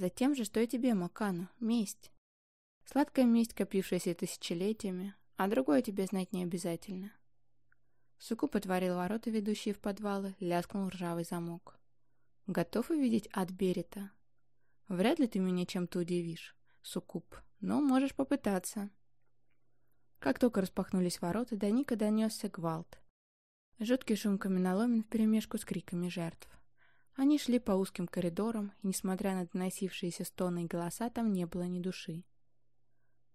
Затем же, что и тебе, Макану, месть. Сладкая месть, копившаяся тысячелетиями, а другое тебе знать не обязательно. Сукуп отворил ворота, ведущие в подвалы, ляскнул ржавый замок. Готов увидеть ад Берета? Вряд ли ты меня чем-то удивишь, Сукуп, но можешь попытаться. Как только распахнулись ворота, до Ника донесся гвалт. Жуткий шум каменоломен вперемешку с криками жертв. Они шли по узким коридорам, и, несмотря на доносившиеся стоны и голоса, там не было ни души.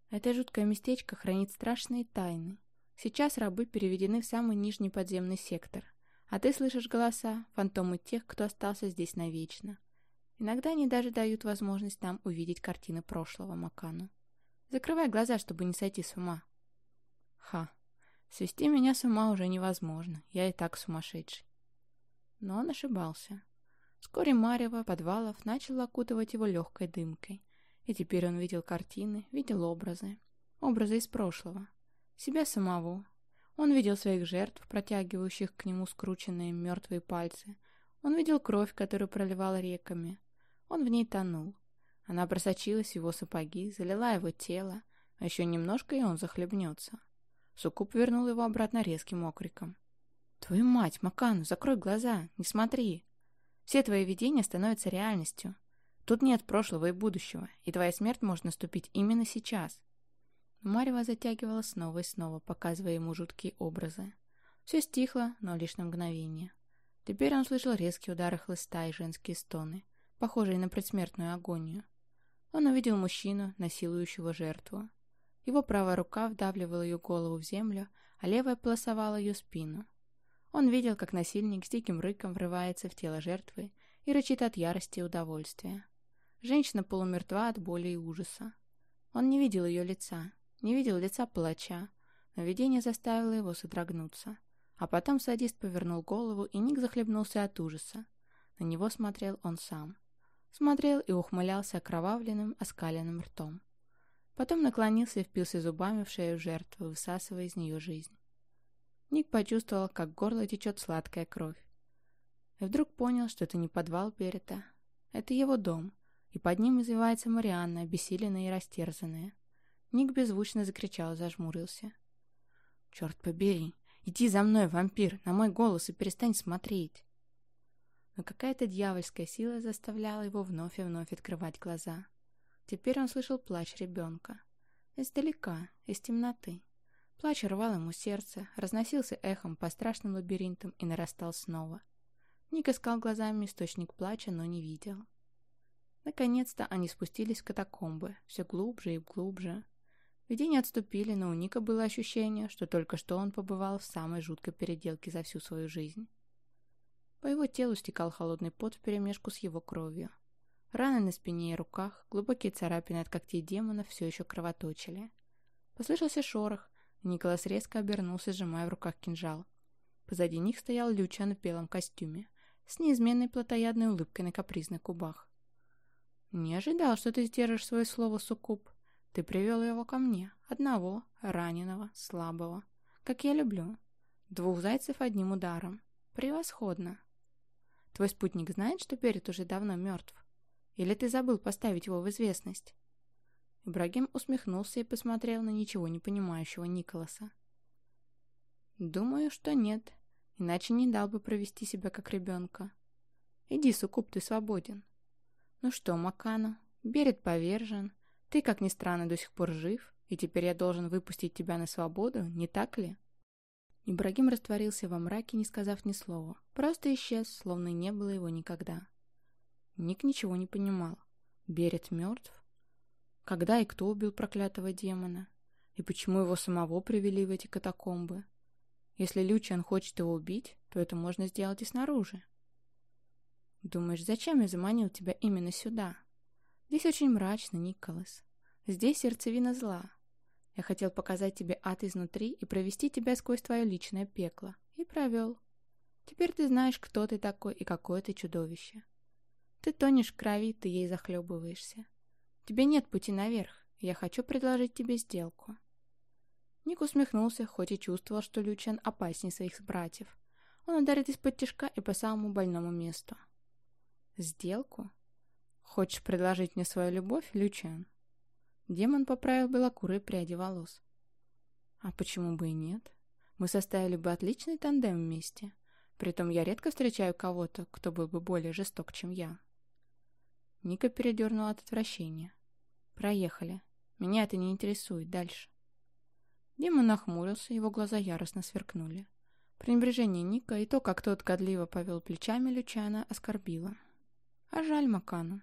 Это жуткое местечко хранит страшные тайны. Сейчас рабы переведены в самый нижний подземный сектор, а ты слышишь голоса, фантомы тех, кто остался здесь навечно. Иногда они даже дают возможность нам увидеть картины прошлого Макану. Закрывай глаза, чтобы не сойти с ума. Ха, свести меня с ума уже невозможно, я и так сумасшедший. Но он ошибался. Вскоре Марева подвалов начал окутывать его легкой дымкой, и теперь он видел картины, видел образы. Образы из прошлого. Себя самого. Он видел своих жертв, протягивающих к нему скрученные мертвые пальцы. Он видел кровь, которую проливал реками. Он в ней тонул. Она просочилась в его сапоги, залила его тело, а еще немножко, и он захлебнется. Суккуб вернул его обратно резким окриком. «Твою мать, Макану, закрой глаза, не смотри! Все твои видения становятся реальностью. Тут нет прошлого и будущего, и твоя смерть может наступить именно сейчас. Марева затягивала снова и снова, показывая ему жуткие образы. Все стихло, но лишь на мгновение. Теперь он слышал резкие удары хлыста и женские стоны, похожие на предсмертную агонию. Он увидел мужчину, насилующего жертву. Его правая рука вдавливала ее голову в землю, а левая полосовала ее спину. Он видел, как насильник с диким рыком врывается в тело жертвы и рычит от ярости и удовольствия. Женщина полумертва от боли и ужаса. Он не видел ее лица, не видел лица палача, но видение заставило его содрогнуться. А потом садист повернул голову, и Ник захлебнулся от ужаса. На него смотрел он сам. Смотрел и ухмылялся окровавленным, оскаленным ртом. Потом наклонился и впился зубами в шею жертвы, высасывая из нее жизнь. Ник почувствовал, как горло течет сладкая кровь. И вдруг понял, что это не подвал Берета. Это его дом, и под ним извивается Марианна, обессиленная и растерзанная. Ник беззвучно закричал и зажмурился. «Черт побери! Иди за мной, вампир, на мой голос и перестань смотреть!» Но какая-то дьявольская сила заставляла его вновь и вновь открывать глаза. Теперь он слышал плач ребенка. Издалека, из темноты. Плач рвал ему сердце, разносился эхом по страшным лабиринтам и нарастал снова. Ник искал глазами источник плача, но не видел. Наконец-то они спустились в катакомбы, все глубже и глубже. Видения отступили, но у Ника было ощущение, что только что он побывал в самой жуткой переделке за всю свою жизнь. По его телу стекал холодный пот вперемешку с его кровью. Раны на спине и руках, глубокие царапины от когтей демона все еще кровоточили. Послышался шорох, Николас резко обернулся, сжимая в руках кинжал. Позади них стоял Лючан в белом костюме, с неизменной плотоядной улыбкой на капризных губах. «Не ожидал, что ты сдержишь свое слово, Суккуб. Ты привел его ко мне, одного, раненого, слабого, как я люблю. Двух зайцев одним ударом. Превосходно. Твой спутник знает, что Перед уже давно мертв? Или ты забыл поставить его в известность?» Ибрагим усмехнулся и посмотрел на ничего не понимающего Николаса. «Думаю, что нет, иначе не дал бы провести себя как ребенка. Иди, Суккуб, ты свободен». «Ну что, Макану, Берет повержен, ты, как ни странно, до сих пор жив, и теперь я должен выпустить тебя на свободу, не так ли?» Ибрагим растворился во мраке, не сказав ни слова. Просто исчез, словно не было его никогда. Ник ничего не понимал. Берет мертв? Когда и кто убил проклятого демона? И почему его самого привели в эти катакомбы? Если Лючан хочет его убить, то это можно сделать и снаружи. Думаешь, зачем я заманил тебя именно сюда? Здесь очень мрачно, Николас. Здесь сердцевина зла. Я хотел показать тебе ад изнутри и провести тебя сквозь твое личное пекло. И провел. Теперь ты знаешь, кто ты такой и какое ты чудовище. Ты тонешь в крови, ты ей захлебываешься. Тебе нет пути наверх, я хочу предложить тебе сделку. Ник усмехнулся, хоть и чувствовал, что Лючан опаснее своих братьев. Он ударит из-под тяжка и по самому больному месту. Сделку? Хочешь предложить мне свою любовь, Лючан? Демон поправил белокурые пряди волос. А почему бы и нет? Мы составили бы отличный тандем вместе. Притом я редко встречаю кого-то, кто был бы более жесток, чем я. Ника передернула от отвращения. Проехали. Меня это не интересует. Дальше. Демон нахмурился, его глаза яростно сверкнули. Пренебрежение Ника и то, как тот годливо повел плечами Лючана, оскорбило. А жаль Макану.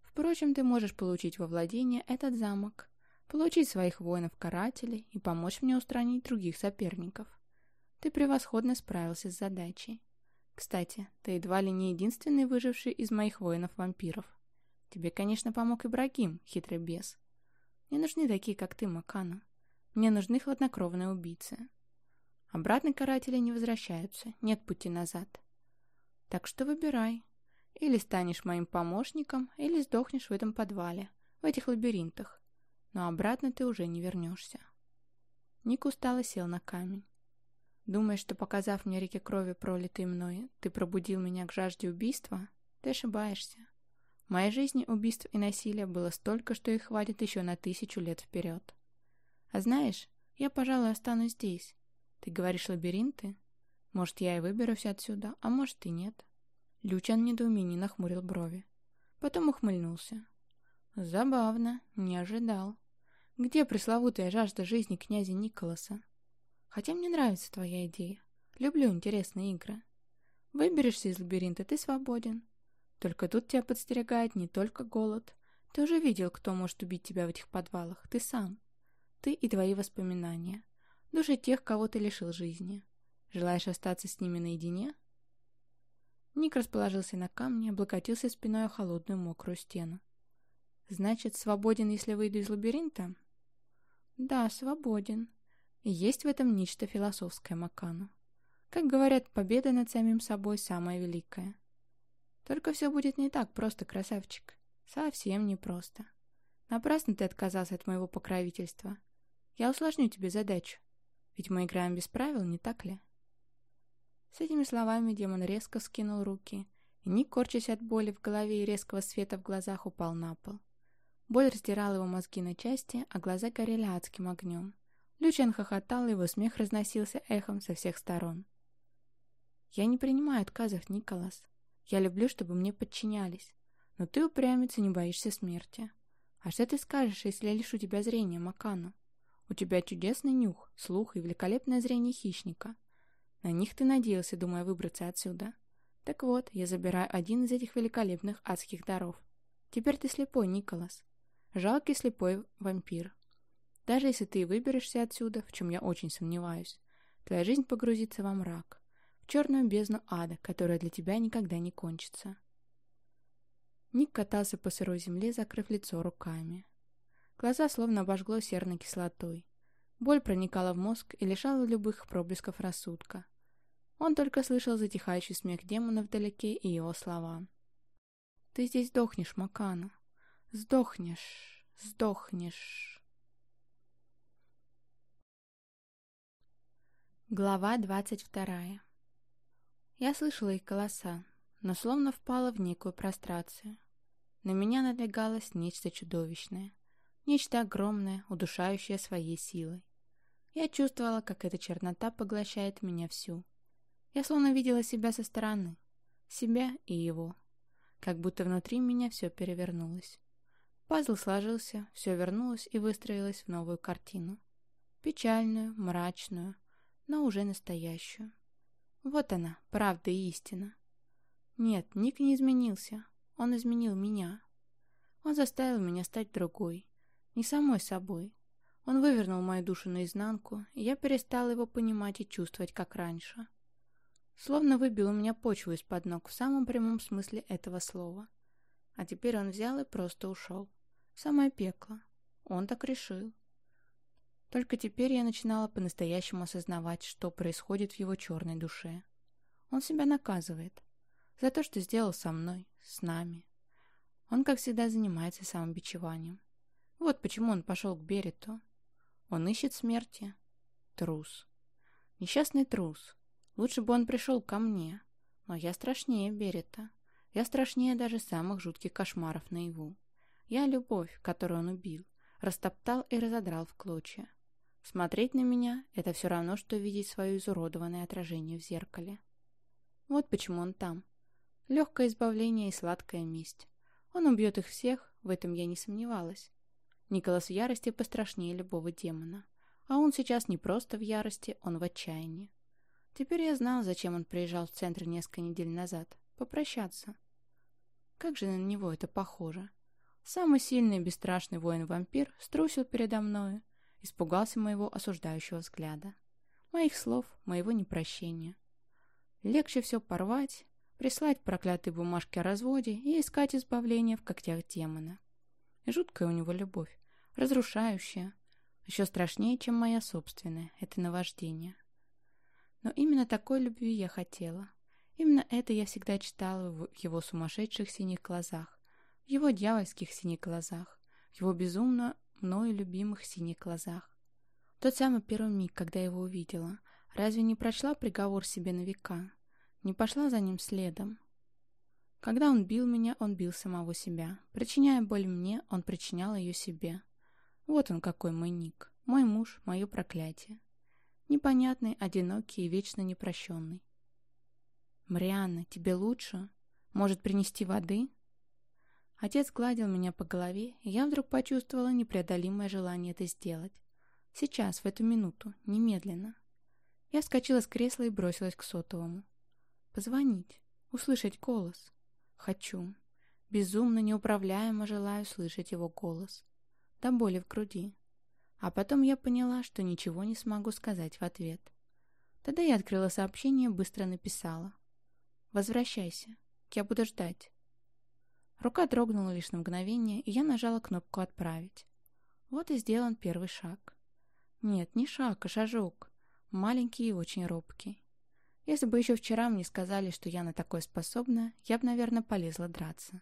Впрочем, ты можешь получить во владение этот замок, получить своих воинов-карателей и помочь мне устранить других соперников. Ты превосходно справился с задачей. Кстати, ты едва ли не единственный выживший из моих воинов-вампиров. Тебе, конечно, помог Ибрагим, хитрый бес. Не нужны такие, как ты, Макану. Мне нужны хладнокровные убийцы. Обратно каратели не возвращаются, нет пути назад. Так что выбирай. Или станешь моим помощником, или сдохнешь в этом подвале, в этих лабиринтах. Но обратно ты уже не вернешься. Ник устало сел на камень. Думаешь, что, показав мне реки крови, пролитой мной, ты пробудил меня к жажде убийства? Ты ошибаешься. Моей жизни убийств и насилия было столько, что их хватит еще на тысячу лет вперед. А знаешь, я, пожалуй, останусь здесь. Ты говоришь лабиринты? Может, я и выберусь отсюда, а может и нет. Лючан в недоумении нахмурил брови. Потом ухмыльнулся. Забавно, не ожидал. Где пресловутая жажда жизни князя Николаса? Хотя мне нравится твоя идея. Люблю интересные игры. Выберешься из лабиринта, ты свободен. Только тут тебя подстерегает не только голод. Ты уже видел, кто может убить тебя в этих подвалах. Ты сам. Ты и твои воспоминания. Души тех, кого ты лишил жизни. Желаешь остаться с ними наедине? Ник расположился на камне, облокотился спиной о холодную мокрую стену. Значит, свободен, если выйду из лабиринта? Да, свободен. И есть в этом нечто философское Макану. Как говорят, победа над самим собой самая великая. Только все будет не так просто, красавчик. Совсем не просто. Напрасно ты отказался от моего покровительства. Я усложню тебе задачу. Ведь мы играем без правил, не так ли? С этими словами демон резко скинул руки, и Ник, корчась от боли в голове и резкого света в глазах, упал на пол. Боль раздирала его мозги на части, а глаза горели адским огнем. Лючан хохотал, и его смех разносился эхом со всех сторон. «Я не принимаю отказов, Николас. Я люблю, чтобы мне подчинялись. Но ты упрямец и не боишься смерти. А что ты скажешь, если я лишу тебя зрения, Макану? У тебя чудесный нюх, слух и великолепное зрение хищника. На них ты надеялся, думая выбраться отсюда. Так вот, я забираю один из этих великолепных адских даров. Теперь ты слепой, Николас. Жалкий слепой вампир. Даже если ты выберешься отсюда, в чем я очень сомневаюсь, твоя жизнь погрузится во мрак, черную бездну ада, которая для тебя никогда не кончится. Ник катался по сырой земле, закрыв лицо руками. Глаза словно обожгло серной кислотой. Боль проникала в мозг и лишала любых проблесков рассудка. Он только слышал затихающий смех демона вдалеке и его слова. «Ты здесь сдохнешь, Макану. Сдохнешь, сдохнешь». Глава двадцать вторая Я слышала их голоса, но словно впала в некую прострацию. На меня надвигалось нечто чудовищное. Нечто огромное, удушающее своей силой. Я чувствовала, как эта чернота поглощает меня всю. Я словно видела себя со стороны. Себя и его. Как будто внутри меня все перевернулось. Пазл сложился, все вернулось и выстроилось в новую картину. Печальную, мрачную, но уже настоящую. Вот она, правда и истина. Нет, Ник не изменился. Он изменил меня. Он заставил меня стать другой, не самой собой. Он вывернул мою душу наизнанку, и я перестала его понимать и чувствовать, как раньше. Словно выбил у меня почву из-под ног в самом прямом смысле этого слова. А теперь он взял и просто ушел. Самое пекло. Он так решил. Только теперь я начинала по-настоящему осознавать, что происходит в его черной душе. Он себя наказывает. За то, что сделал со мной, с нами. Он, как всегда, занимается самобичеванием. Вот почему он пошел к Берету. Он ищет смерти. Трус. Несчастный трус. Лучше бы он пришел ко мне. Но я страшнее Берета. Я страшнее даже самых жутких кошмаров наяву. Я любовь, которую он убил, растоптал и разодрал в клочья. Смотреть на меня — это все равно, что видеть свое изуродованное отражение в зеркале. Вот почему он там. Легкое избавление и сладкая месть. Он убьет их всех, в этом я не сомневалась. Николас в ярости пострашнее любого демона. А он сейчас не просто в ярости, он в отчаянии. Теперь я знал, зачем он приезжал в центр несколько недель назад. Попрощаться. Как же на него это похоже. Самый сильный и бесстрашный воин-вампир струсил передо мною, испугался моего осуждающего взгляда. Моих слов, моего непрощения. Легче все порвать, прислать проклятые бумажки о разводе и искать избавление в когтях демона. Жуткая у него любовь, разрушающая, еще страшнее, чем моя собственная, это наваждение. Но именно такой любви я хотела. Именно это я всегда читала в его сумасшедших синих глазах, в его дьявольских синих глазах, в его безумно мною любимых синих глазах. Тот самый первый миг, когда я его увидела, разве не прочла приговор себе на века? Не пошла за ним следом? Когда он бил меня, он бил самого себя. Причиняя боль мне, он причинял ее себе. Вот он какой мой ник. Мой муж, мое проклятие. Непонятный, одинокий и вечно непрощенный. «Марианна, тебе лучше? Может, принести воды?» Отец гладил меня по голове, и я вдруг почувствовала непреодолимое желание это сделать. Сейчас, в эту минуту, немедленно. Я вскочила с кресла и бросилась к сотовому. Позвонить, услышать голос. Хочу. Безумно, неуправляемо желаю слышать его голос. До боли в груди. А потом я поняла, что ничего не смогу сказать в ответ. Тогда я открыла сообщение и быстро написала. «Возвращайся. Я буду ждать. Рука дрогнула лишь на мгновение, и я нажала кнопку «Отправить». Вот и сделан первый шаг. Нет, не шаг, а шажок. Маленький и очень робкий. Если бы еще вчера мне сказали, что я на такое способна, я бы, наверное, полезла драться.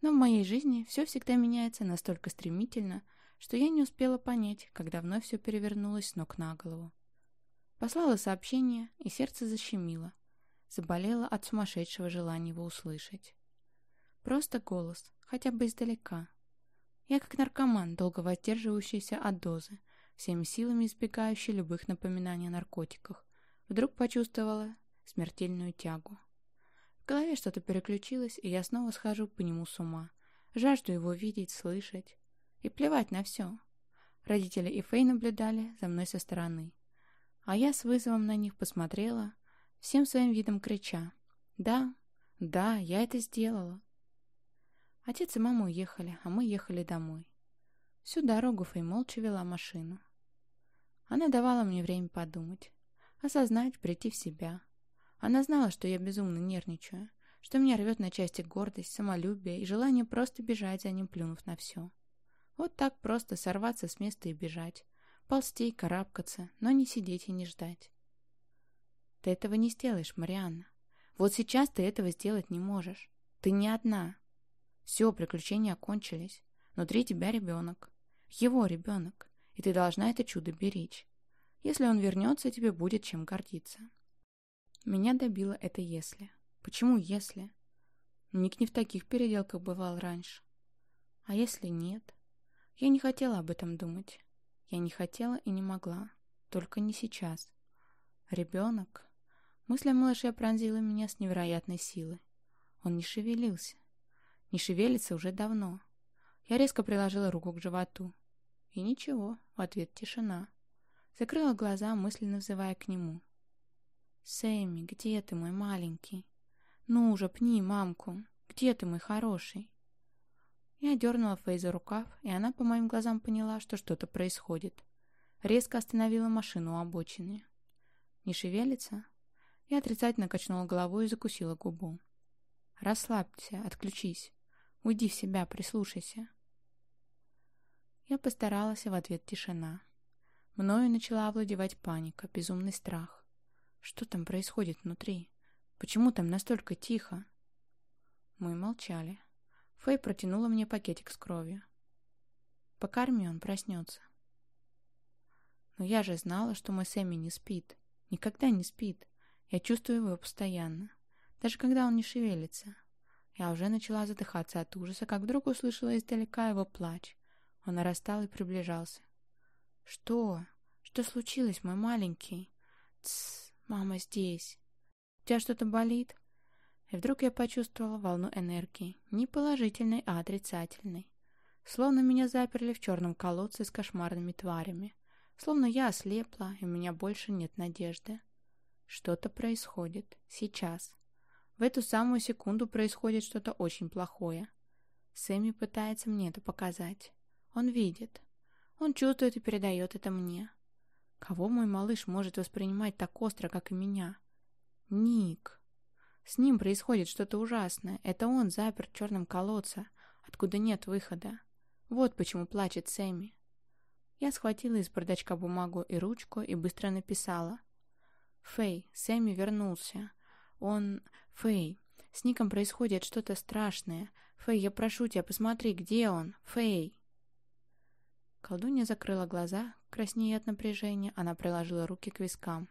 Но в моей жизни все всегда меняется настолько стремительно, что я не успела понять, когда вновь все перевернулось с ног на голову. Послала сообщение, и сердце защемило. Заболело от сумасшедшего желания его услышать. Просто голос, хотя бы издалека. Я как наркоман, долго воздерживающийся от дозы, всеми силами избегающий любых напоминаний о наркотиках, вдруг почувствовала смертельную тягу. В голове что-то переключилось, и я снова схожу по нему с ума. Жажду его видеть, слышать. И плевать на все. Родители и Фэй наблюдали за мной со стороны. А я с вызовом на них посмотрела, всем своим видом крича. «Да, да, я это сделала. Отец и мама уехали, а мы ехали домой. Всю дорогу Фэй молча вела машину. Она давала мне время подумать, осознать, прийти в себя. Она знала, что я безумно нервничаю, что меня рвет на части гордость, самолюбие и желание просто бежать за ним, плюнув на все. Вот так просто сорваться с места и бежать, ползти и карабкаться, но не сидеть и не ждать. Ты этого не сделаешь, Марианна. Вот сейчас ты этого сделать не можешь. Ты не одна. Все, приключения окончились. Внутри тебя ребенок. Его ребенок. И ты должна это чудо беречь. Если он вернется, тебе будет чем гордиться. Меня добило это «если». Почему «если»? Ник не в таких переделках бывал раньше. А если нет? Я не хотела об этом думать. Я не хотела и не могла. Только не сейчас. Ребенок. Мысль о малыше пронзила меня с невероятной силой. Он не шевелился не шевелится уже давно. Я резко приложила руку к животу. И ничего, в ответ тишина. Закрыла глаза, мысленно взывая к нему. «Сэмми, где ты, мой маленький? Ну уже, пни мамку. Где ты, мой хороший?» Я дернула Фэй за рукав, и она по моим глазам поняла, что что-то происходит. Резко остановила машину у обочины. «Не шевелится?» Я отрицательно качнула головой и закусила губу. «Расслабься, отключись. Уйди в себя, прислушайся. Я постаралась, в ответ тишина. Мною начала овладевать паника, безумный страх. Что там происходит внутри? Почему там настолько тихо? Мы молчали. Фэй протянула мне пакетик с кровью. Покорми, он проснется. Но я же знала, что мой Сэмми не спит. Никогда не спит. Я чувствую его постоянно. Даже когда он не шевелится. Я уже начала задыхаться от ужаса, как вдруг услышала издалека его плач. Он нарастал и приближался. «Что? Что случилось, мой маленький?» «Тссс, мама здесь. У тебя что-то болит?» И вдруг я почувствовала волну энергии, не положительной, а отрицательной. Словно меня заперли в черном колодце с кошмарными тварями. Словно я ослепла, и у меня больше нет надежды. Что-то происходит. Сейчас. В эту самую секунду происходит что-то очень плохое. Сэмми пытается мне это показать. Он видит. Он чувствует и передает это мне. Кого мой малыш может воспринимать так остро, как и меня? Ник. С ним происходит что-то ужасное. Это он запер в черном колодце, откуда нет выхода. Вот почему плачет Сэмми. Я схватила из бардачка бумагу и ручку и быстро написала. «Фэй, Сэмми вернулся. Он... Фэй, с Ником происходит что-то страшное. Фэй, я прошу тебя, посмотри, где он? Фэй!» Колдунья закрыла глаза, краснея от напряжения, она приложила руки к вискам.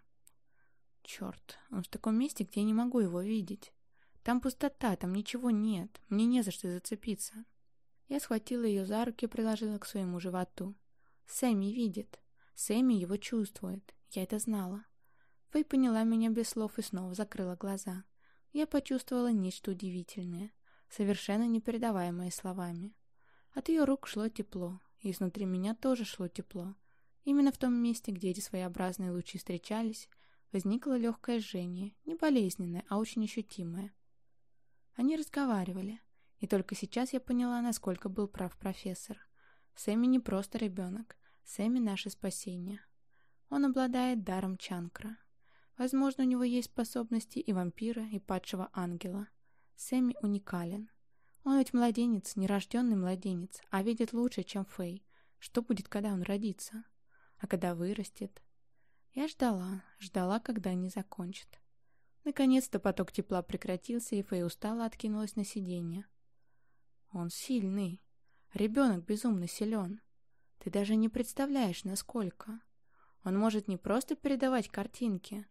«Черт, он в таком месте, где я не могу его видеть. Там пустота, там ничего нет, мне не за что зацепиться». Я схватила ее за руки и приложила к своему животу. Сэмми видит. Сэмми его чувствует. Я это знала. Фэй поняла меня без слов и снова закрыла глаза. Я почувствовала нечто удивительное, совершенно непередаваемое словами. От ее рук шло тепло, и изнутри меня тоже шло тепло. Именно в том месте, где эти своеобразные лучи встречались, возникло легкое жжение, не болезненное, а очень ощутимое. Они разговаривали. И только сейчас я поняла, насколько был прав профессор. Сэмми не просто ребенок. Сэмми — наше спасение. Он обладает даром Чанкра. Возможно, у него есть способности и вампира, и падшего ангела. Сэмми уникален. Он ведь младенец, нерожденный младенец, а видит лучше, чем Фэй. Что будет, когда он родится? А когда вырастет? Я ждала, ждала, когда они закончат. Наконец-то поток тепла прекратился, и Фэй устало откинулась на сиденье. Он сильный. Ребенок безумно силен. Ты даже не представляешь, насколько. Он может не просто передавать картинки.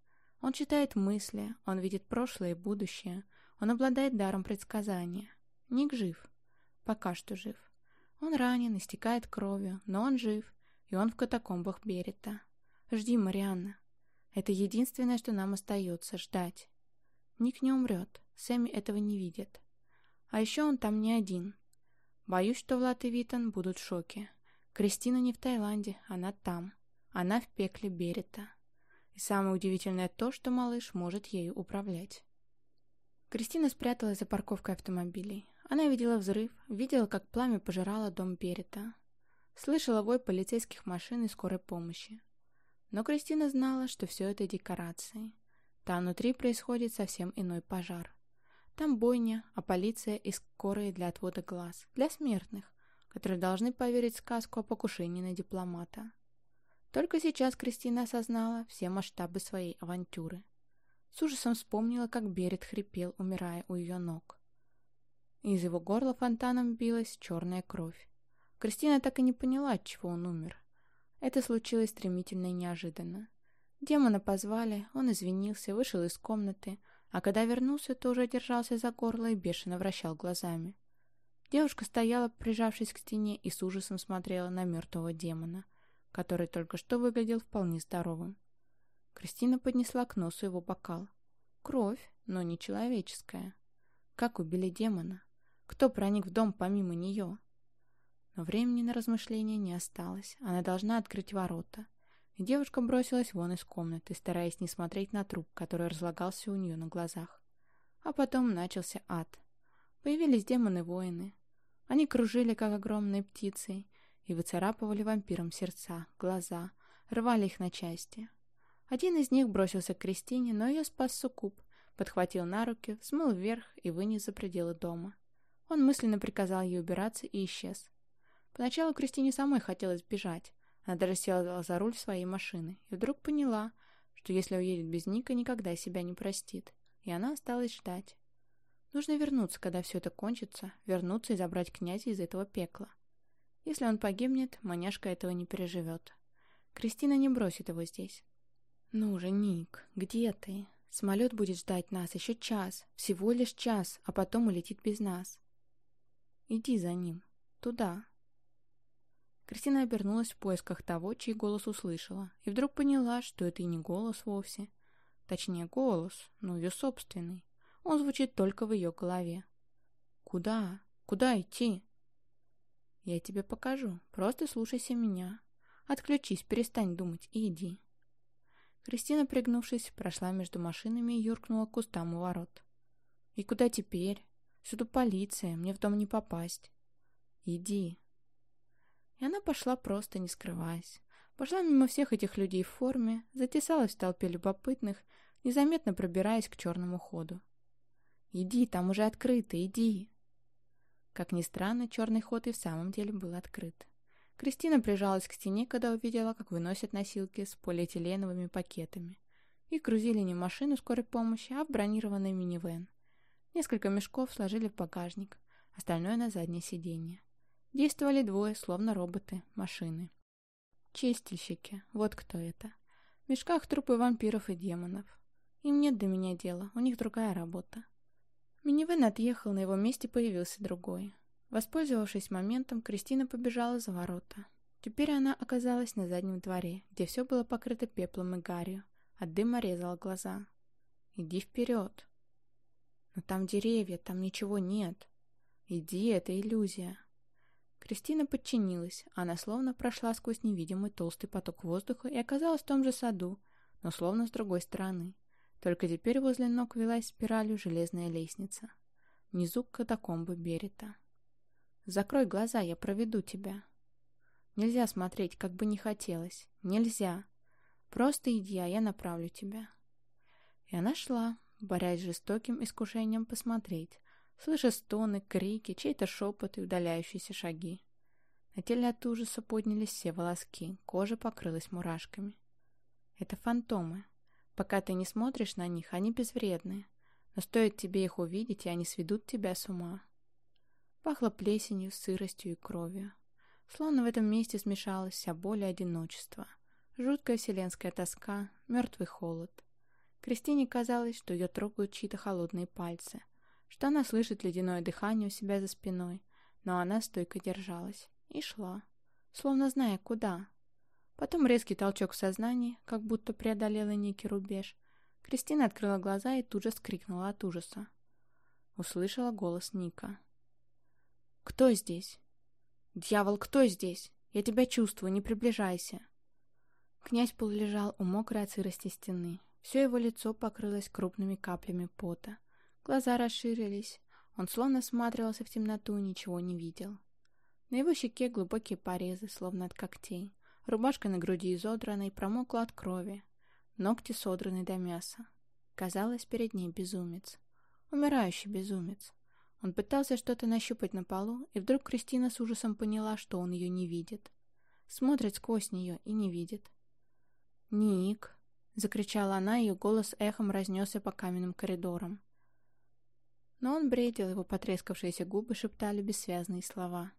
Он читает мысли, он видит прошлое и будущее. Он обладает даром предсказания. Ник жив. Пока что жив. Он ранен, истекает кровью, но он жив, и он в катакомбах Берета. Жди, Марианна. Это единственное, что нам остается — ждать. Ник не умрет, Сэмми этого не видит. А еще он там не один. Боюсь, что Влад и Витан будут в шоке. Кристина не в Таиланде, она там. Она в пекле Берета. И самое удивительное то, что малыш может ею управлять. Кристина спряталась за парковкой автомобилей. Она видела взрыв, видела, как пламя пожирало дом Берета. Слышала вой полицейских машин и скорой помощи. Но Кристина знала, что все это декорации. Там внутри происходит совсем иной пожар. Там бойня, а полиция и скорые для отвода глаз. Для смертных, которые должны поверить сказку о покушении на дипломата. Только сейчас Кристина осознала все масштабы своей авантюры. С ужасом вспомнила, как Берет хрипел, умирая у ее ног. Из его горла фонтаном билась черная кровь. Кристина так и не поняла, от чего он умер. Это случилось стремительно и неожиданно. Демона позвали, он извинился, вышел из комнаты, а когда вернулся, тоже держался за горло и бешено вращал глазами. Девушка стояла, прижавшись к стене, и с ужасом смотрела на мертвого демона, который только что выглядел вполне здоровым. Кристина поднесла к носу его бокал. Кровь, но не человеческая. Как убили демона? Кто проник в дом помимо нее? Но времени на размышления не осталось. Она должна открыть ворота. И девушка бросилась вон из комнаты, стараясь не смотреть на труп, который разлагался у нее на глазах. А потом начался ад. Появились демоны-воины. Они кружили, как огромные птицы, и выцарапывали вампирам сердца, глаза, рвали их на части. Один из них бросился к Кристине, но ее спас Суккуб, подхватил на руки, взмыл вверх и вынес за пределы дома. Он мысленно приказал ей убираться и исчез. Поначалу Кристине самой хотелось бежать, она даже села за руль своей машины и вдруг поняла, что если уедет без Ника, никогда себя не простит. И она осталась ждать. Нужно вернуться, когда все это кончится, вернуться и забрать князя из этого пекла. Если он погибнет, маняшка этого не переживет. Кристина не бросит его здесь. «Ну же, Ник, где ты? Самолет будет ждать нас еще час, всего лишь час, а потом улетит без нас. Иди за ним. Туда. Кристина обернулась в поисках того, чей голос услышала, и вдруг поняла, что это и не голос вовсе. Точнее, голос, но ее собственный. Он звучит только в ее голове. «Куда? Куда идти?» «Я тебе покажу. Просто слушайся меня. Отключись, перестань думать и иди». Кристина, пригнувшись, прошла между машинами и юркнула к кустам у ворот. «И куда теперь? Сюда полиция, мне в дом не попасть». «Иди». И она пошла просто, не скрываясь. Пошла мимо всех этих людей в форме, затесалась в толпе любопытных, незаметно пробираясь к черному ходу. «Иди, там уже открыто, иди!» Как ни странно, черный ход и в самом деле был открыт. Кристина прижалась к стене, когда увидела, как выносят носилки с полиэтиленовыми пакетами. Их грузили не в машину скорой помощи, а в бронированный минивэн. Несколько мешков сложили в багажник, остальное на заднее сиденье. Действовали двое, словно роботы, машины. Чистильщики, вот кто это. В мешках трупы вампиров и демонов. Им нет до меня дела, у них другая работа. Минивэн отъехал, на его месте появился другой. Воспользовавшись моментом, Кристина побежала за ворота. Теперь она оказалась на заднем дворе, где все было покрыто пеплом и гарью, а дыма резала глаза. «Иди вперед!» «Но там деревья, там ничего нет!» «Иди, это иллюзия!» Кристина подчинилась, она словно прошла сквозь невидимый толстый поток воздуха и оказалась в том же саду, но словно с другой стороны. Только теперь возле ног велась спиралью железная лестница. Внизу катакомбы Берета. «Закрой глаза, я проведу тебя». Нельзя смотреть, как бы не хотелось. Нельзя. Просто иди, а я направлю тебя. И она шла, борясь с жестоким искушением посмотреть, слыша стоны, крики, чей-то шепот и удаляющиеся шаги. На теле от ужаса поднялись все волоски, кожа покрылась мурашками. Это фантомы, Пока ты не смотришь на них, они безвредны. Но стоит тебе их увидеть, и они сведут тебя с ума. Пахло плесенью, сыростью и кровью. Словно в этом месте смешалась вся боль и одиночество. Жуткая вселенская тоска, мертвый холод. Кристине казалось, что ее трогают чьи-то холодные пальцы, что она слышит ледяное дыхание у себя за спиной, но она стойко держалась и шла, словно зная, куда, Потом резкий толчок в сознании, как будто преодолела некий рубеж. Кристина открыла глаза и тут же скрикнула от ужаса. Услышала голос Ника. «Кто здесь?» «Дьявол, кто здесь? Я тебя чувствую, не приближайся!» Князь полулежал у мокрой от сырости стены. Все его лицо покрылось крупными каплями пота. Глаза расширились. Он словно всматривался в темноту и ничего не видел. На его щеке глубокие порезы, словно от когтей. Рубашка на груди изодрана и промокла от крови. Ногти содраны до мяса. Казалось, перед ней безумец. Умирающий безумец. Он пытался что-то нащупать на полу, и вдруг Кристина с ужасом поняла, что он ее не видит. Смотрит сквозь нее и не видит. «Ник!» — закричала она, и ее голос эхом разнесся по каменным коридорам. Но он бредил, его потрескавшиеся губы шептали бессвязные слова.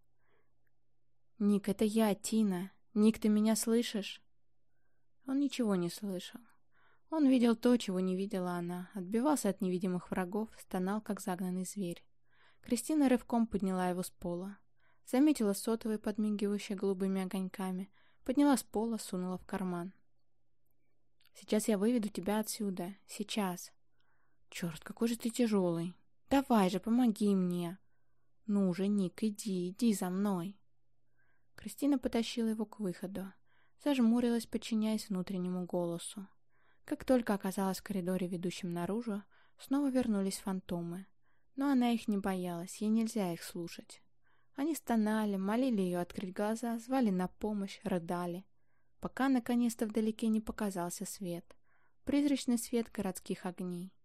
«Ник, это я, Тина. «Ник, ты меня слышишь?» Он ничего не слышал. Он видел то, чего не видела она, отбивался от невидимых врагов, стонал, как загнанный зверь. Кристина рывком подняла его с пола. Заметила сотовый, подмигивающий голубыми огоньками, подняла с пола, сунула в карман. «Сейчас я выведу тебя отсюда. Сейчас». «Черт, какой же ты тяжелый. Давай же, помоги мне». «Ну же, Ник, иди, иди за мной». Кристина потащила его к выходу. Зажмурилась, подчиняясь внутреннему голосу. Как только оказалась в коридоре, ведущем наружу, снова вернулись фантомы. Но она их не боялась, ей нельзя их слушать. Они стонали, молили ее открыть глаза, звали на помощь, рыдали. Пока наконец-то вдалеке не показался свет. Призрачный свет городских огней.